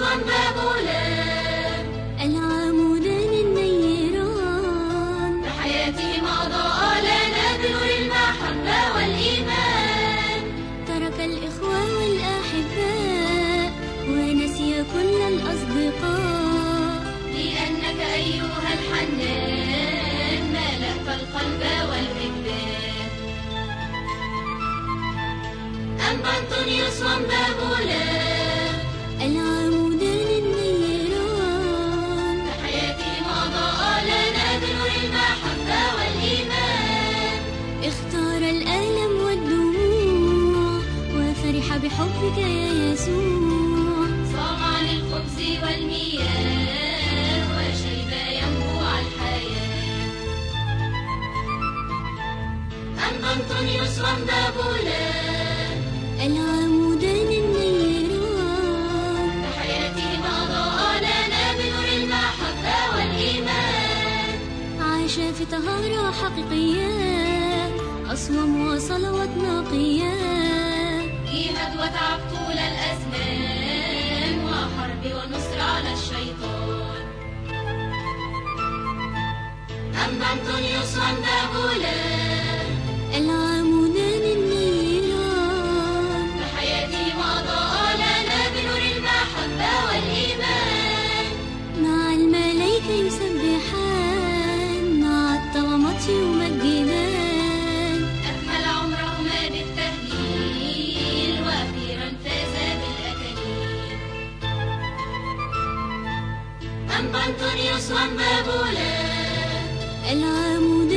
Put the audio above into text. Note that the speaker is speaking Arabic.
وانبابولان العمودان النيران بحياتهم أضاء لنا بنور المحبة والإيمان. ترك الإخوة والأحباء ونسي كل الأصدقاء. لأنك أيها الحنان ملأت القلب والوجدان أما أنطونيوس وانبابولان اختار الألم والدموع وفرح بحبك يا يسوع. صام عن الخبز والمياه وشرب ينبوع الحياة. أما أنطونيوس وانبابولان العمودان النيران. بحياتهم أضاء لنا بنور المحبة والإيمان. عاش في طهارة حقيقية. أصوم وصلوات نقية جهاد وتعب طول الأزمان وحرب ونصر على الشيطان. أما أنطونيوس وانبابولان أما أنطونيوس وانبابولان العمودان